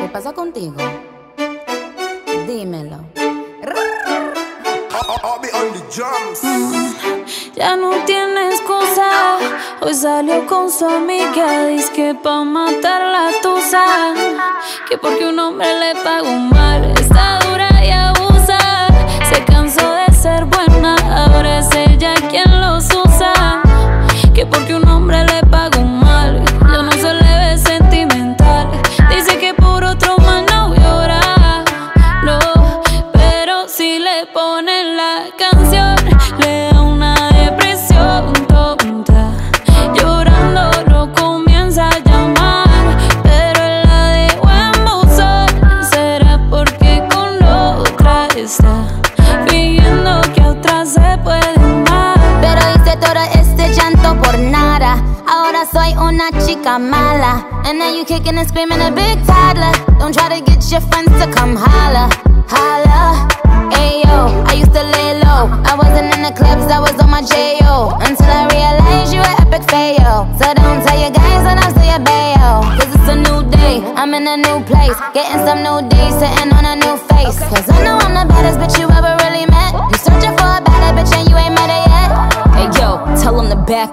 ¿Qué pasa contigo? Dímelo. Ya no tiene excusa. Hoy salió con su amiga. Dice que pa' matar la tusa. Que porque un hombre le pagó mal. Está una chica mala. And now you kicking and screaming a big toddler. Don't try to get your friends to come holla. Holla. Ayo, I used to lay low. I wasn't in the clubs, I was on my J.O. Until I realized you were epic fail. So don't tell your guys that I'm still your bayo. Cause it's a new day, I'm in a new place. Getting some new days, sitting on a new face. Cause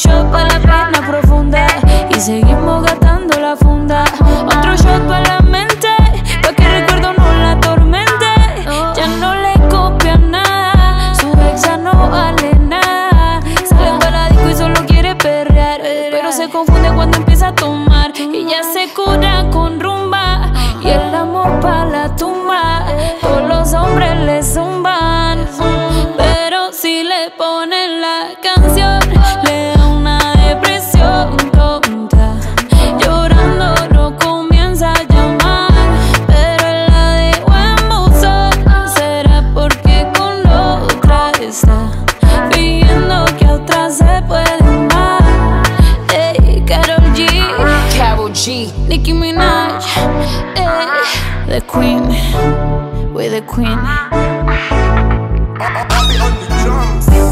shot para la pena profunda y seguimos gastando la funda. Otro shot para la mente, pa' que el recuerdo no la atormente. Ya no le copia nada, su ex ya no vale nada. Sale para disco y solo quiere perrear, pero se confunde cuando empieza a tomar. Y ya se cura con rumba y el amor para la tumba. Todos los hombres le zumban, pero si le ponen la canción, Nicki Minaj, eh, the queen, we're the queen. I'll be on the drums.